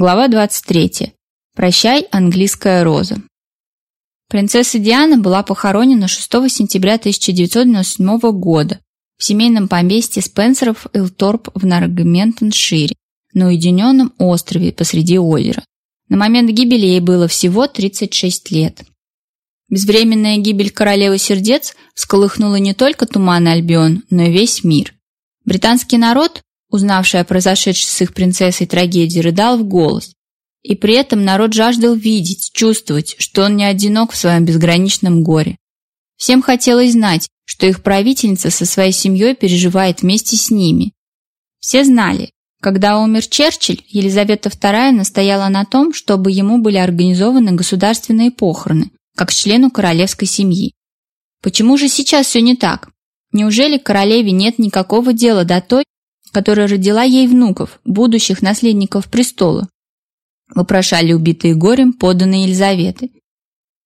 Глава 23. Прощай, английская роза. Принцесса Диана была похоронена 6 сентября 1997 года в семейном поместье Спенсеров Илторп в Наргментоншире, на уединенном острове посреди озера. На момент гибели ей было всего 36 лет. Безвременная гибель королевы сердец всколыхнула не только туманный Альбион, но и весь мир. Британский народ узнавший о произошедшей с их принцессой трагедии, рыдал в голос. И при этом народ жаждал видеть, чувствовать, что он не одинок в своем безграничном горе. Всем хотелось знать, что их правительница со своей семьей переживает вместе с ними. Все знали, когда умер Черчилль, Елизавета II настояла на том, чтобы ему были организованы государственные похороны, как члену королевской семьи. Почему же сейчас все не так? Неужели королеве нет никакого дела до той, которая родила ей внуков, будущих наследников престола, вопрошали убитые горем подданные Елизаветы.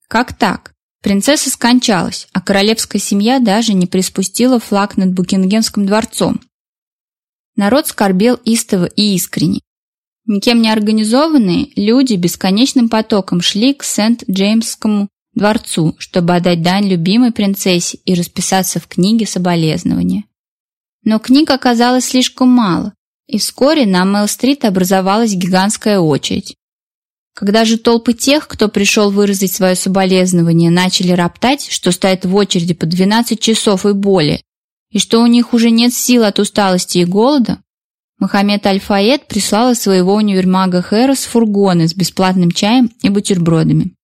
Как так? Принцесса скончалась, а королевская семья даже не приспустила флаг над Букингемским дворцом. Народ скорбел истово и искренне. Никем не организованные люди бесконечным потоком шли к Сент-Джеймсскому дворцу, чтобы отдать дань любимой принцессе и расписаться в книге соболезнования. Но книг оказалось слишком мало, и вскоре на Мэл-стрит образовалась гигантская очередь. Когда же толпы тех, кто пришел выразить свое соболезнование, начали роптать, что стоят в очереди по 12 часов и более, и что у них уже нет сил от усталости и голода, Мохаммед Аль-Фаед прислал из своего универмага Хэрос фургоны с бесплатным чаем и бутербродами.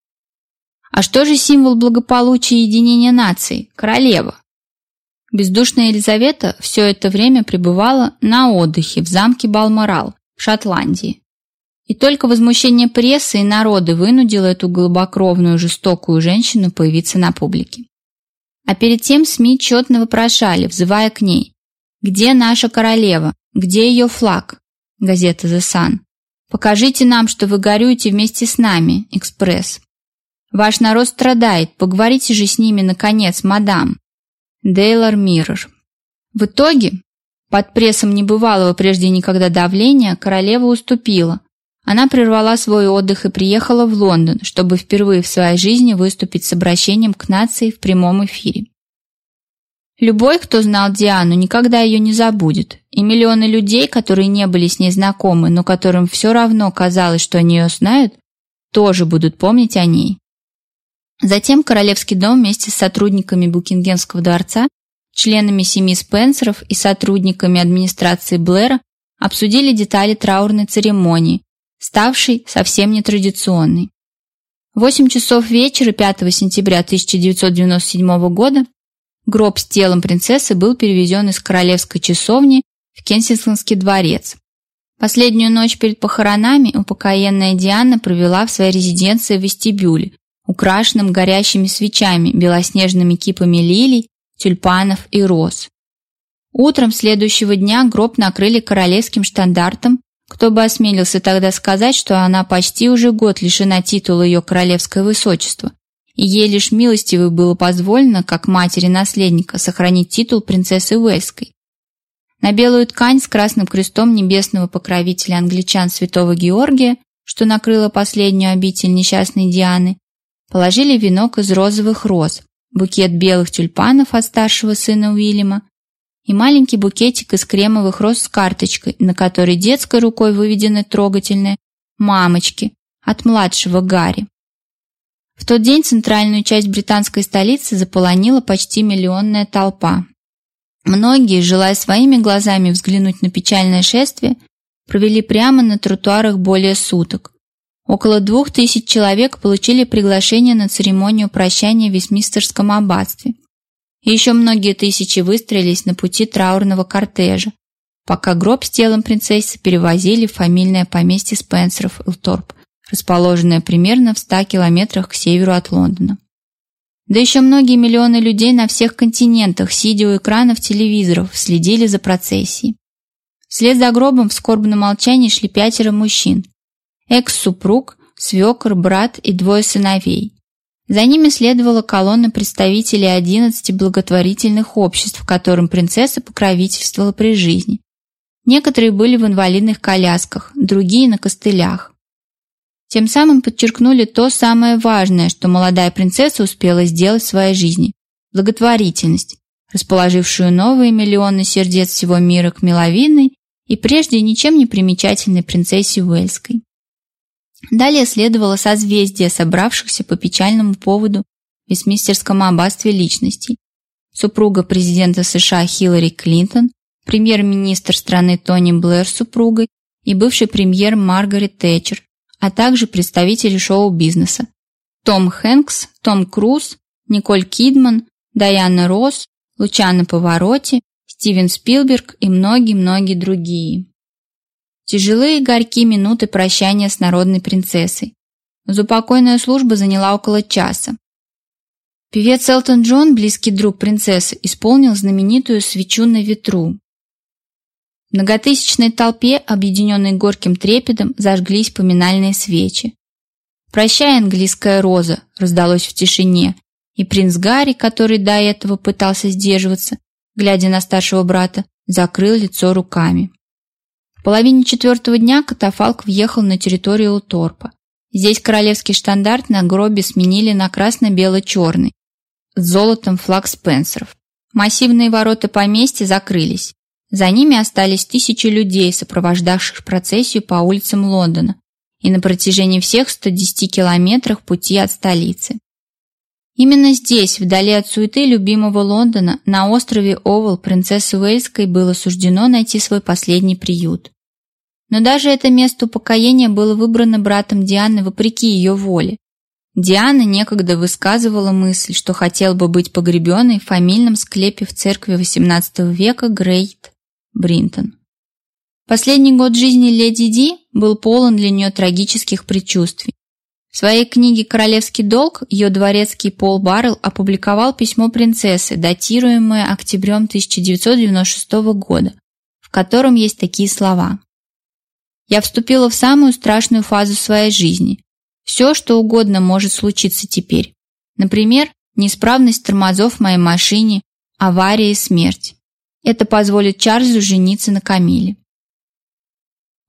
А что же символ благополучия и единения нации? Королева. Бездушная Елизавета все это время пребывала на отдыхе в замке Балморал в Шотландии. И только возмущение прессы и народа вынудило эту глубокровную жестокую женщину появиться на публике. А перед тем СМИ четно вопрошали, взывая к ней: "Где наша королева? Где ее флаг?" Газета The Sun. "Покажите нам, что вы горюете вместе с нами", Экспресс. "Ваш народ страдает, поговорите же с ними наконец, мадам". Дейлор Миррор. В итоге, под прессом небывалого прежде никогда давления, королева уступила. Она прервала свой отдых и приехала в Лондон, чтобы впервые в своей жизни выступить с обращением к нации в прямом эфире. Любой, кто знал Диану, никогда ее не забудет, и миллионы людей, которые не были с ней знакомы, но которым все равно казалось, что они ее знают, тоже будут помнить о ней. Затем королевский дом вместе с сотрудниками Букингемского дворца, членами семьи Спенсеров и сотрудниками администрации Блэра обсудили детали траурной церемонии, ставшей совсем нетрадиционной. В 8 часов вечера 5 сентября 1997 года гроб с телом принцессы был перевезен из королевской часовни в Кенсингтонский дворец. Последнюю ночь перед похоронами упокоенная Диана провела в своей резиденции в вестибюле, украшенным горящими свечами, белоснежными кипами лилий, тюльпанов и роз. Утром следующего дня гроб накрыли королевским штандартом. Кто бы осмелился тогда сказать, что она почти уже год лишена титула ее королевское высочество, и ей лишь милостивой было позволено, как матери наследника, сохранить титул принцессы Уэльской. На белую ткань с красным крестом небесного покровителя англичан святого Георгия, что накрыла последнюю обитель несчастной Дианы, Положили венок из розовых роз, букет белых тюльпанов от старшего сына Уильяма и маленький букетик из кремовых роз с карточкой, на которой детской рукой выведены трогательные мамочки от младшего Гарри. В тот день центральную часть британской столицы заполонила почти миллионная толпа. Многие, желая своими глазами взглянуть на печальное шествие, провели прямо на тротуарах более суток. Около двух тысяч человек получили приглашение на церемонию прощания в Вестминстерском аббатстве. Еще многие тысячи выстроились на пути траурного кортежа, пока гроб с телом принцессы перевозили в фамильное поместье Спенсеров Илторп, расположенное примерно в 100 километрах к северу от Лондона. Да еще многие миллионы людей на всех континентах, сидя у экранов телевизоров, следили за процессией. Вслед за гробом в скорбном молчании шли пятеро мужчин, экс-супруг, свекр, брат и двое сыновей. За ними следовала колонна представителей 11 благотворительных обществ, которым принцесса покровительствовала при жизни. Некоторые были в инвалидных колясках, другие на костылях. Тем самым подчеркнули то самое важное, что молодая принцесса успела сделать в своей жизни – благотворительность, расположившую новые миллионы сердец всего мира к миловидной и прежде ничем не примечательной принцессе Уэльской. Далее следовало созвездие собравшихся по печальному поводу в Вестминстерском аббатстве личностей. Супруга президента США Хиллари Клинтон, премьер-министр страны Тони Блэр с супругой и бывший премьер Маргарет Тэтчер, а также представители шоу-бизнеса. Том Хэнкс, Том Круз, Николь Кидман, Дайана Росс, Лучано Повороти, Стивен Спилберг и многие-многие другие. Тяжелые и горькие минуты прощания с народной принцессой. Заупокойная служба заняла около часа. Певец Элтон Джон, близкий друг принцессы, исполнил знаменитую «Свечу на ветру», в многотысячной толпе, объединенной горьким трепетом, зажглись поминальные свечи. «Прощай, английская роза!» раздалось в тишине, и принц Гарри, который до этого пытался сдерживаться, глядя на старшего брата, закрыл лицо руками. Половине четвертого дня катафалк въехал на территорию Уторпа. Здесь королевский штандарт на гробе сменили на красно-бело-черный, с золотом флаг Спенсеров. Массивные ворота поместья закрылись. За ними остались тысячи людей, сопровождавших процессию по улицам Лондона и на протяжении всех 110 километров пути от столицы. Именно здесь, вдали от суеты любимого Лондона, на острове Овал принцессе Уэльской было суждено найти свой последний приют. Но даже это место упокоения было выбрано братом Дианы вопреки ее воле. Диана некогда высказывала мысль, что хотел бы быть погребенной в фамильном склепе в церкви XVIII века Грейт Бринтон. Последний год жизни леди Ди был полон для нее трагических предчувствий. В своей книге «Королевский долг» ее дворецкий Пол Баррелл опубликовал письмо принцессы, датируемое октябрем 1996 года, в котором есть такие слова. «Я вступила в самую страшную фазу своей жизни. Все, что угодно может случиться теперь. Например, неисправность тормозов в моей машине, авария и смерть. Это позволит Чарльзу жениться на Камиле.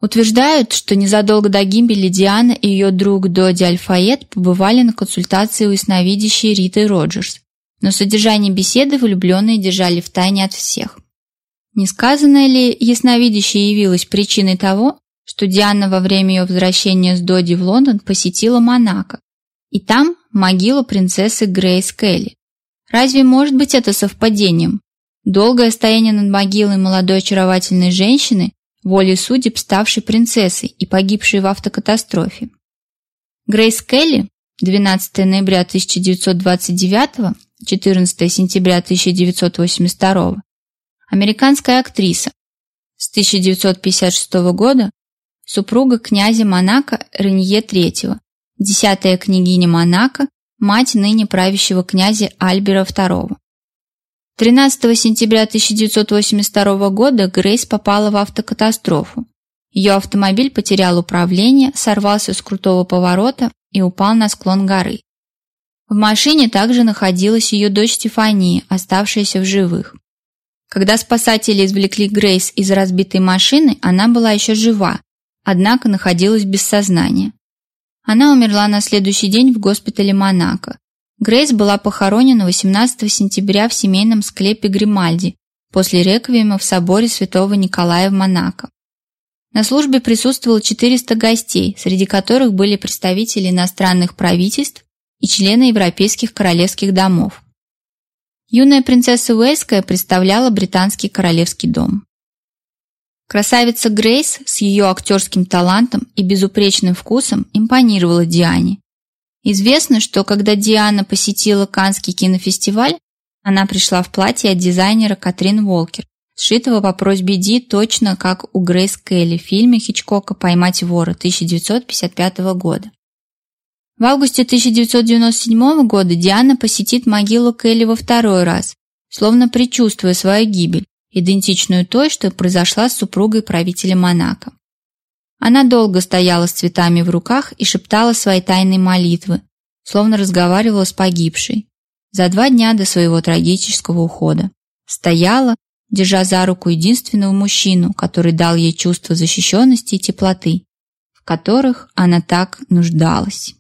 Утверждают, что незадолго до гибели Диана и ее друг Доди Альфаед побывали на консультации у ясновидящей Риты Роджерс, но содержание беседы влюбленные держали в тайне от всех. Несказанное ли ясновидящее явилось причиной того, что Диана во время ее возвращения с Доди в Лондон посетила Монако, и там могилу принцессы Грейс Келли? Разве может быть это совпадением? Долгое стояние над могилой молодой очаровательной женщины, волей судеб ставшей принцессой и погибшей в автокатастрофе. Грейс Келли 12 ноября 1929 14 сентября 1982 американская актриса с 1956 года супруга князя Монако Ренье III, десятая княгиня Монако, мать ныне правящего князя Альбера II. 13 сентября 1982 года Грейс попала в автокатастрофу. Ее автомобиль потерял управление, сорвался с крутого поворота и упал на склон горы. В машине также находилась ее дочь Стефания, оставшаяся в живых. Когда спасатели извлекли Грейс из разбитой машины, она была еще жива, однако находилась без сознания. Она умерла на следующий день в госпитале Монако. Грейс была похоронена 18 сентября в семейном склепе Гримальди после реквиема в соборе Святого Николая в Монако. На службе присутствовало 400 гостей, среди которых были представители иностранных правительств и члены европейских королевских домов. Юная принцесса Уэльская представляла британский королевский дом. Красавица Грейс с ее актерским талантом и безупречным вкусом импонировала Диане, Известно, что когда Диана посетила Канский кинофестиваль, она пришла в платье от дизайнера Катрин Волкер, сшитого по просьбе Ди точно как у Грейс Келли в фильме Хичкока «Поймать вора» 1955 года. В августе 1997 года Диана посетит могилу Келли во второй раз, словно предчувствуя свою гибель, идентичную той, что произошла с супругой правителя Монако. Она долго стояла с цветами в руках и шептала свои тайные молитвы, словно разговаривала с погибшей. За два дня до своего трагического ухода. Стояла, держа за руку единственного мужчину, который дал ей чувство защищенности и теплоты. В которых она так нуждалась.